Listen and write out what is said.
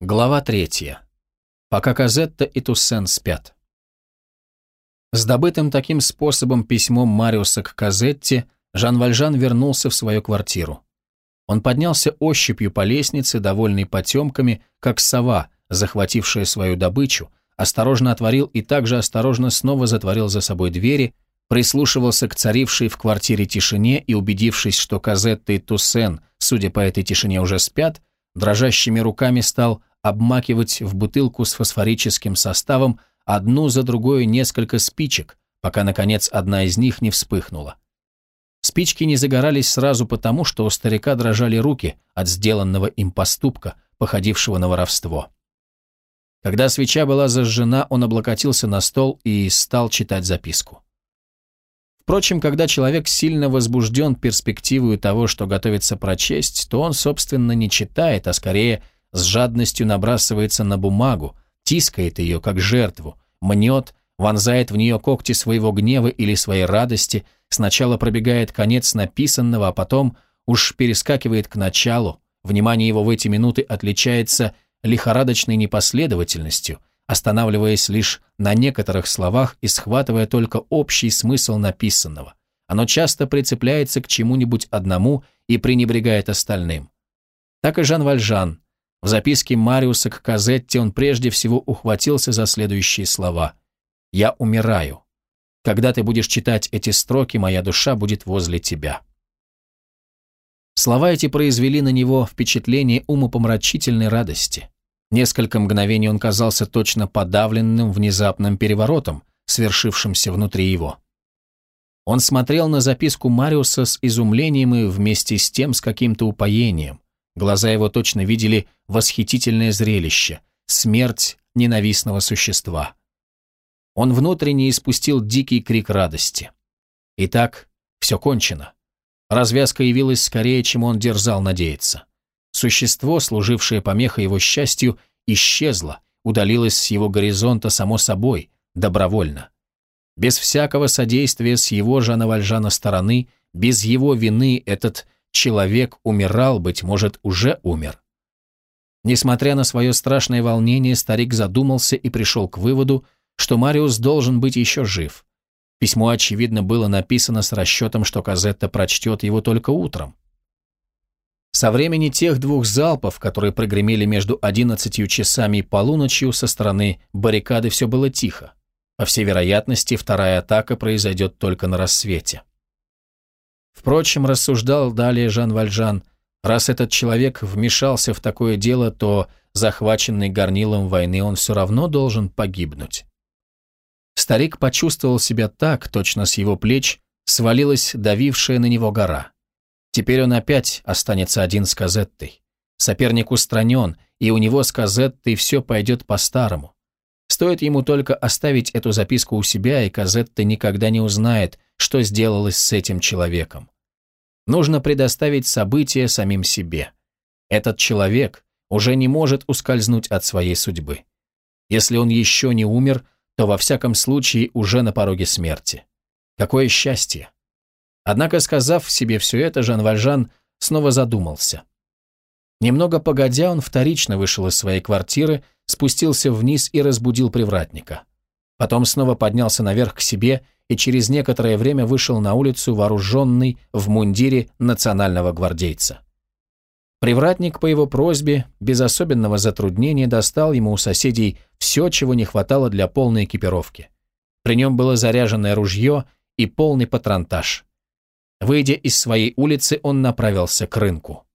Глава третья. Пока Казетта и Туссен спят. С добытым таким способом письмом Мариуса к Казетте Жан Вальжан вернулся в свою квартиру. Он поднялся ощупью по лестнице, довольный потемками, как сова, захватившая свою добычу, осторожно отворил и также осторожно снова затворил за собой двери, прислушивался к царившей в квартире тишине и, убедившись, что Казетта и Туссен, судя по этой тишине, уже спят, дрожащими руками стал обмакивать в бутылку с фосфорическим составом одну за другой несколько спичек, пока, наконец, одна из них не вспыхнула. Спички не загорались сразу потому, что у старика дрожали руки от сделанного им поступка, походившего на воровство. Когда свеча была зажжена, он облокотился на стол и стал читать записку. Впрочем, когда человек сильно возбужден перспективой того, что готовится прочесть, то он, собственно, не читает, а скорее – с жадностью набрасывается на бумагу, тискает ее, как жертву, мнет, вонзает в нее когти своего гнева или своей радости, сначала пробегает конец написанного, а потом уж перескакивает к началу, внимание его в эти минуты отличается лихорадочной непоследовательностью, останавливаясь лишь на некоторых словах и схватывая только общий смысл написанного. Оно часто прицепляется к чему-нибудь одному и пренебрегает остальным. Так и Жан Вальжан, в записке Мариуса к Казетте он прежде всего ухватился за следующие слова. «Я умираю. Когда ты будешь читать эти строки, моя душа будет возле тебя». Слова эти произвели на него впечатление умопомрачительной радости. Несколько мгновений он казался точно подавленным внезапным переворотом, свершившимся внутри его. Он смотрел на записку Мариуса с изумлением и вместе с тем с каким-то упоением. Глаза его точно видели восхитительное зрелище – смерть ненавистного существа. Он внутренне испустил дикий крик радости. Итак, все кончено. Развязка явилась скорее, чем он дерзал надеяться. Существо, служившее помехой его счастью, исчезло, удалилось с его горизонта само собой, добровольно. Без всякого содействия с его Жана Вальжана стороны, без его вины этот человек умирал, быть может, уже умер. Несмотря на свое страшное волнение, старик задумался и пришел к выводу, что Мариус должен быть еще жив. Письмо, очевидно, было написано с расчетом, что Казетта прочтет его только утром. Со времени тех двух залпов, которые прогремели между одиннадцатью часами и полуночью со стороны баррикады, все было тихо. По всей вероятности, вторая атака произойдет только на рассвете. Впрочем, рассуждал далее Жан Вальжан, раз этот человек вмешался в такое дело, то захваченный горнилом войны он все равно должен погибнуть. Старик почувствовал себя так, точно с его плеч свалилась давившая на него гора. Теперь он опять останется один с Казеттой. Соперник устранен, и у него с Казеттой все пойдет по-старому. Стоит ему только оставить эту записку у себя, и Казетта никогда не узнает, что сделалось с этим человеком. Нужно предоставить события самим себе. Этот человек уже не может ускользнуть от своей судьбы. Если он еще не умер, то во всяком случае уже на пороге смерти. Какое счастье! Однако, сказав себе все это, Жан Вальжан снова задумался. Немного погодя, он вторично вышел из своей квартиры, спустился вниз и разбудил привратника. Потом снова поднялся наверх к себе и через некоторое время вышел на улицу вооруженный в мундире национального гвардейца. Привратник по его просьбе без особенного затруднения достал ему у соседей все, чего не хватало для полной экипировки. При нем было заряженное ружье и полный патронтаж. Выйдя из своей улицы, он направился к рынку.